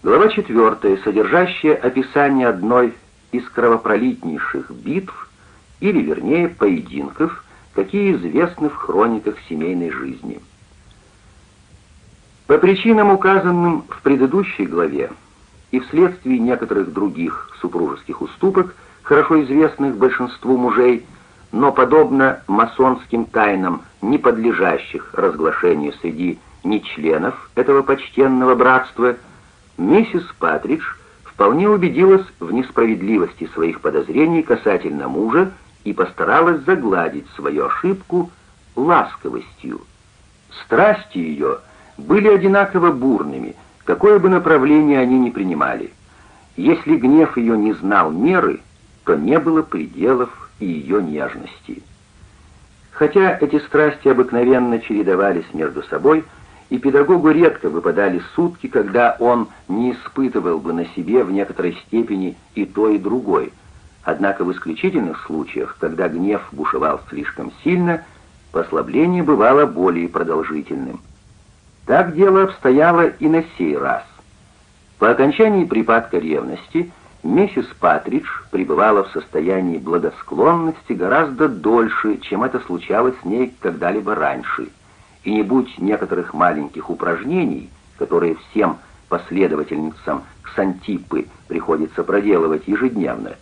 Глава 4, содержащая описание одной из кровопролитнейших битв, или вернее поединков, какие известны в хрониках семейной жизни. По причинам, указанным в предыдущей главе, и вследствие некоторых других супружеских уступок, хорошо известных большинству мужей, но подобно масонским тайнам, не подлежащих разглашению среди нечленов этого почтенного братства, миссис Патридж вполне убедилась в несправедливости своих подозрений касательно мужа и постаралась загладить свою ошибку ласковостью. Страсти ее были одинаково бурными, какое бы направление они ни принимали. Если гнев ее не знал меры, то не было пределов и ее нежности. Хотя эти страсти обыкновенно чередовались между собой, и педагогу редко выпадали сутки, когда он не испытывал бы на себе в некоторой степени и то, и другое. Однако в исключительных случаях, когда гнев бушевал слишком сильно, послабление бывало более продолжительным. Так дело обстояло и на сей раз. По окончании припадка ревности миссис Патридж пребывала в состоянии благосклонности гораздо дольше, чем это случалось с ней когда-либо раньше. И не будь некоторых маленьких упражнений, которые всем последовательницам Ксантипы приходится проделывать ежедневно,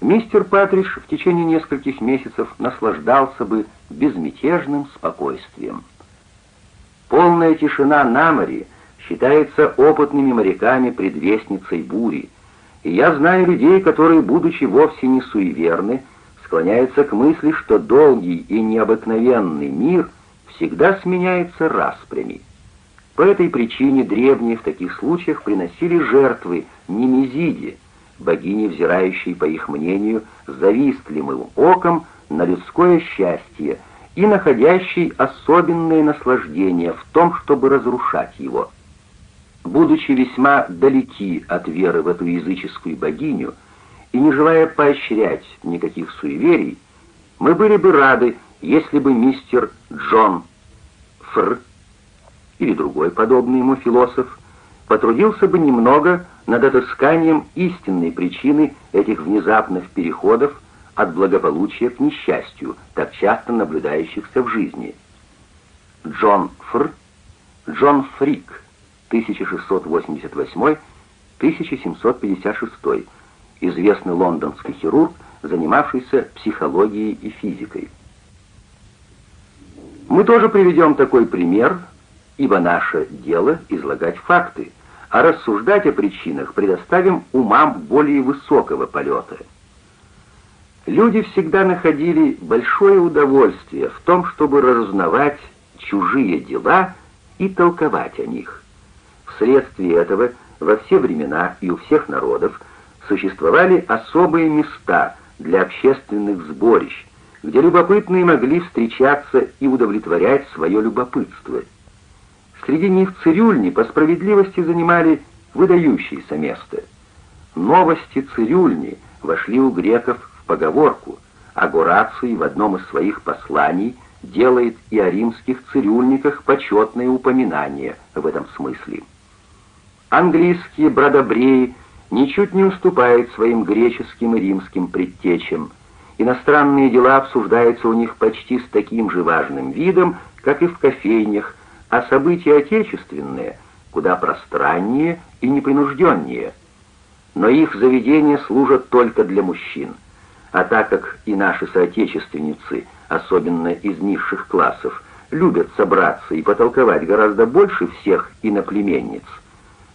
мистер Патридж в течение нескольких месяцев наслаждался бы безмятежным спокойствием. Полная тишина на море считается опытными моряками предвестницей бури, и я знаю людей, которые, будучи вовсе не суеверны, склоняются к мысли, что долгий и необыкновенный мир всегда сменяется распрями. По этой причине древние в таких случаях приносили жертвы Немезиде, богине, взирающей, по их мнению, завистливым оком на людское счастье и находящей особенное наслаждение в том, чтобы разрушать его. Будучи весьма далеки от веры в эту языческую богиню и не желая поощрять никаких суеверий, мы были бы рады, если бы мистер Джон Фр или другой подобный ему философ потрудился бы немного над отысканием истинной причины этих внезапных переходов от благополучия к несчастью, так часто наблюдающихся в жизни. Джон Фр, Джон Фрик, 1688-1756, известный лондонский хирург, занимавшийся психологией и физикой. Мы тоже приведем такой пример, ибо наше дело излагать факты, а рассуждать о причинах предоставим умам более высокого полета. Люди всегда находили большое удовольствие в том, чтобы разузнавать чужие дела и толковать о них. Вследствие этого во все времена и у всех народов существовали особые места для общественных сборищ, где любопытные могли встречаться и удовлетворять свое любопытство. Среди них цирюльни по справедливости занимали выдающееся место. Новости цирюльни вошли у греков в поговорку, а Гораций в одном из своих посланий делает и о римских цирюльниках почетное упоминание в этом смысле. Английские бродобреи ничуть не уступают своим греческим и римским предтечам. Иностранные дела обсуждаются у них почти с таким же важным видом, как и в кофейнях, а события отечественные куда пространнее и непринужденнее. Но их заведения служат только для мужчин. А так как и наши соотечественницы, особенно из низших классов, любят собраться и потолковать гораздо больше всех иноплеменниц,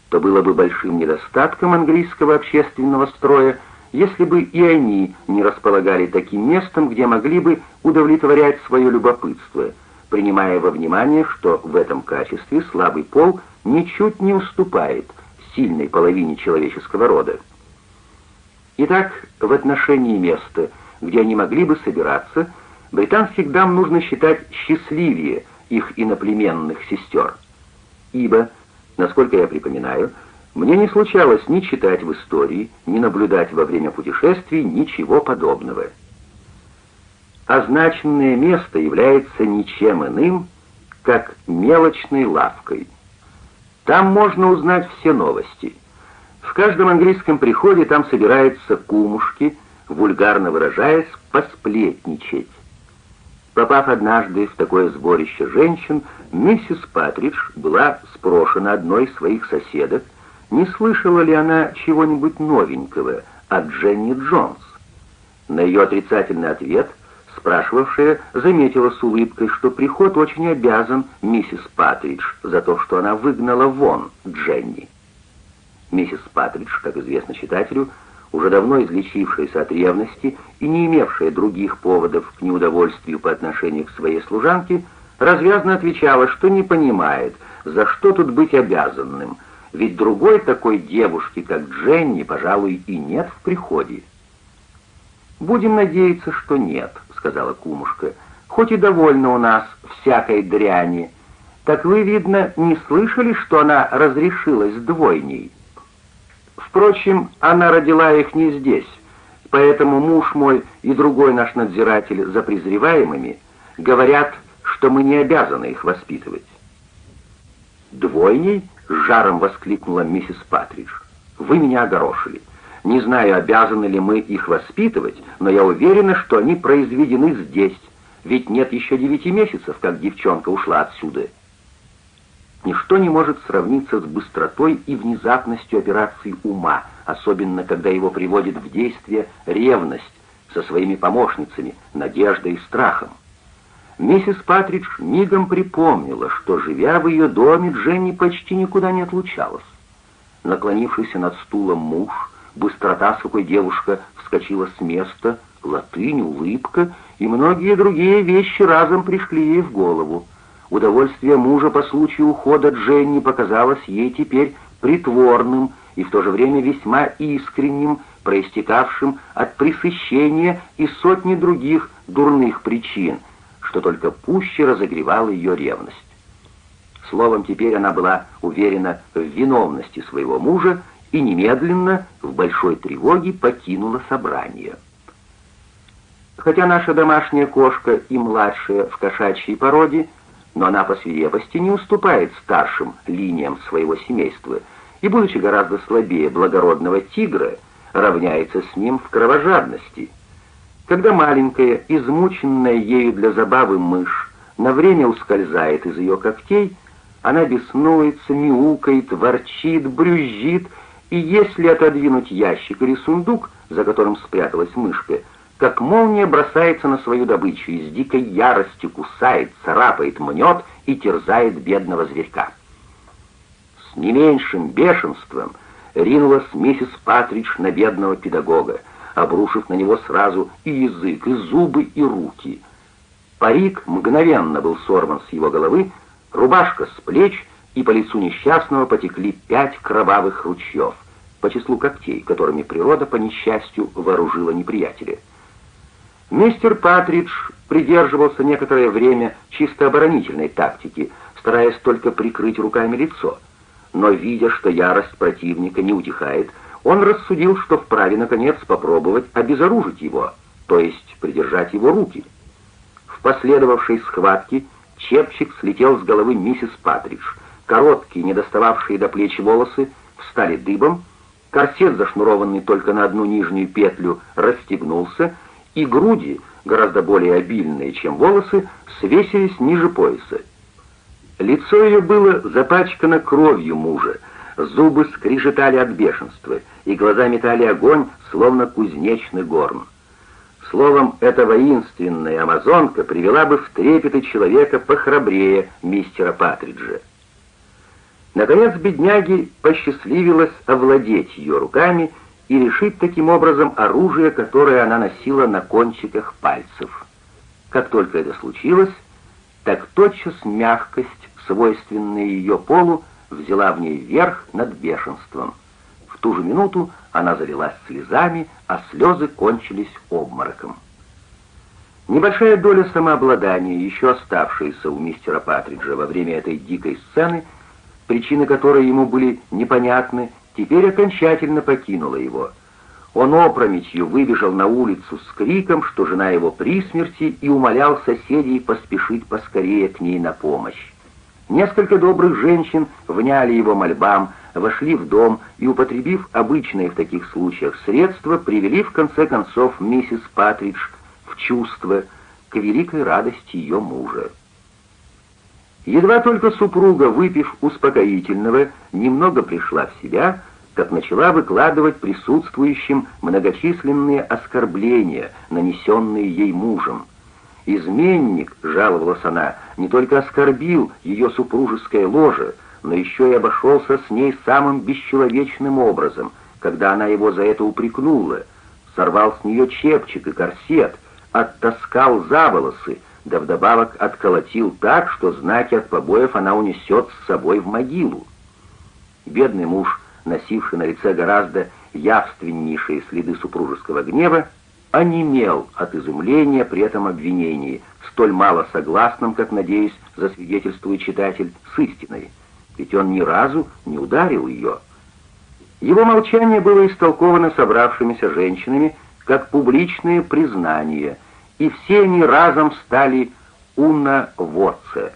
то было бы большим недостатком английского общественного строя, если бы и они не располагали таким местом, где могли бы удовлетворять свое любопытство, принимая во внимание, что в этом качестве слабый пол ничуть не уступает сильной половине человеческого рода. Итак, в отношении места, где они могли бы собираться, британских дам нужно считать счастливее их иноплеменных сестер. Ибо Насколько я припоминаю, мне не случалось ни читать в истории, ни наблюдать во время путешествий ничего подобного. Означенное место является ничем иным, как мелочной лавкой. Там можно узнать все новости, каждом английском приходе там собираются кумушки, вульгарно выражаясь, посплетничать. Попав однажды в такое сборище женщин, миссис Патридж была спрошена одной из своих соседок, не слышала ли она чего-нибудь новенького от Дженни Джонс. На ее отрицательный ответ спрашивавшая заметила с улыбкой, что приход очень обязан миссис Патридж за то, что она выгнала вон Дженни. Миссис Патридж, как известно читателю, уже давно излечившаяся от ревности и не имевшая других поводов к неудовольствию по отношению к своей служанке, развязно отвечала, что не понимает, за что тут быть обязанным, ведь другой такой девушки, как Дженни, пожалуй, и нет в приходе. «Будем надеяться, что нет», — сказала кумушка, — «хоть и довольно у нас всякой дряни. Так вы, видно, не слышали, что она разрешилась двойней?» Впрочем, она родила их не здесь, поэтому муж мой и другой наш надзиратель за презреваемыми говорят, что мы не обязаны их воспитывать. «Двойней?» — жаром воскликнула миссис Патридж. «Вы меня огорошили. Не знаю, обязаны ли мы их воспитывать, но я уверена, что они произведены здесь, ведь нет еще девяти месяцев, как девчонка ушла отсюда». Ничто не может сравниться с быстротой и внезапностью операции ума, особенно когда его приводит в действие ревность со своими помощницами, надеждой и страхом. Миссис Патридж мигом припомнила, что, живя в ее доме, Дженни почти никуда не отлучалась. Наклонившийся над стулом муж, быстрота, с какой девушка вскочила с места, латынь, улыбка и многие другие вещи разом пришли ей в голову. Удовольствие мужа по случаю ухода Дженни показалось ей теперь притворным и в то же время весьма искренним, проистекавшим от пресыщения и сотни других дурных причин, что только пуще разогревало ее ревность. Словом, теперь она была уверена в виновности своего мужа и немедленно в большой тревоге покинула собрание. Хотя наша домашняя кошка и младшая в кошачьей породе – но она по свирепости не уступает старшим линиям своего семейства и, будучи гораздо слабее благородного тигра, равняется с ним в кровожадности. Когда маленькая, измученная ею для забавы мышь на время ускользает из ее когтей, она беснуется, мяукает, ворчит, брюзжит, и если отодвинуть ящик или сундук, за которым спряталась мышка, как молния бросается на свою добычу и с дикой яростью кусает, царапает, мнет и терзает бедного зверька. С не меньшим бешенством ринулась миссис Патридж на бедного педагога, обрушив на него сразу и язык, и зубы, и руки. Парик мгновенно был сорван с его головы, рубашка с плеч, и по лицу несчастного потекли пять кровавых ручьев, по числу когтей, которыми природа, по несчастью, вооружила неприятеля. Мистер Патридж придерживался некоторое время чисто оборонительной тактики, стараясь только прикрыть руками лицо. Но, видя, что ярость противника не утихает, он рассудил, что вправе, наконец, попробовать обезоружить его, то есть придержать его руки. В последовавшей схватке чепчик слетел с головы миссис Патридж. Короткие, не достававшие до плеч волосы, встали дыбом, корсет, зашнурованный только на одну нижнюю петлю, расстегнулся, и груди, гораздо более обильные, чем волосы, свесились ниже пояса. Лицо ее было запачкано кровью мужа, зубы скрижетали от бешенства, и глаза метали огонь, словно кузнечный горн. Словом, эта воинственная амазонка привела бы в трепеты человека похрабрее мистера Патриджа. Наконец, бедняге посчастливилось овладеть ее руками и решить таким образом оружие, которое она носила на кончиках пальцев. Как только это случилось, так тотчас мягкость, свойственная ее полу, взяла в ней верх над бешенством. В ту же минуту она залилась слезами, а слезы кончились обмороком. Небольшая доля самообладания, еще оставшаяся у мистера Патриджа во время этой дикой сцены, причины которой ему были непонятны, теперь окончательно покинула его. Он опрометью выбежал на улицу с криком, что жена его при смерти, и умолял соседей поспешить поскорее к ней на помощь. Несколько добрых женщин вняли его мольбам, вошли в дом и, употребив обычные в таких случаях средства, привели в конце концов миссис Патридж в чувство к великой радости ее мужа. Едва только супруга, выпив успокоительного, немного пришла в себя, как начала выкладывать присутствующим многочисленные оскорбления, нанесенные ей мужем. «Изменник», — жаловалась она, — «не только оскорбил ее супружеское ложе, но еще и обошелся с ней самым бесчеловечным образом, когда она его за это упрекнула, сорвал с нее чепчик и корсет, оттаскал за волосы, да вдобавок отколотил так, что знаки от побоев она унесет с собой в могилу. Бедный муж, носивший на лице гораздо явственнейшие следы супружеского гнева, онемел от изумления при этом обвинении, столь мало согласным, как, надеюсь, засвидетельствует читатель, с истиной, ведь он ни разу не ударил ее. Его молчание было истолковано собравшимися женщинами как публичное признание, и все они разом стали «уна воце»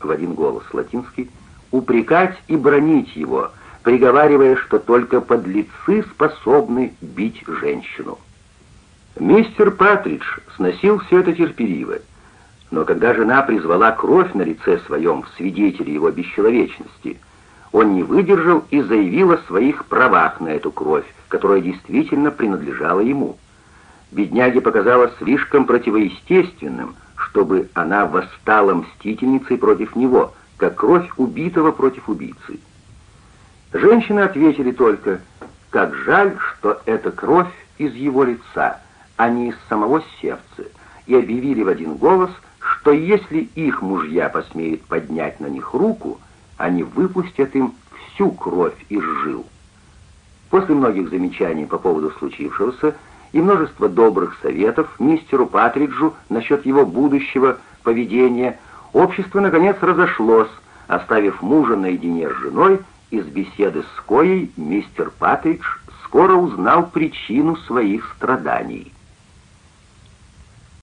в один голос латинский, упрекать и бронить его, приговаривая, что только подлецы способны бить женщину. Мистер Патридж сносил все это терпеливо, но когда жена призвала кровь на лице своем в свидетели его бесчеловечности, он не выдержал и заявил о своих правах на эту кровь, которая действительно принадлежала ему. Бедняге показалось слишком противоестественным, чтобы она восстала мстительницей против него, как кровь убитого против убийцы. Женщины ответили только, как жаль, что это кровь из его лица, не из самого сердца, и объявили в один голос, что если их мужья посмеют поднять на них руку, они выпустят им всю кровь из жил. После многих замечаний по поводу случившегося и множества добрых советов мистеру Патриджу насчет его будущего поведения, общество наконец разошлось, оставив мужа наедине с женой, из беседы с коей мистер Патридж скоро узнал причину своих страданий.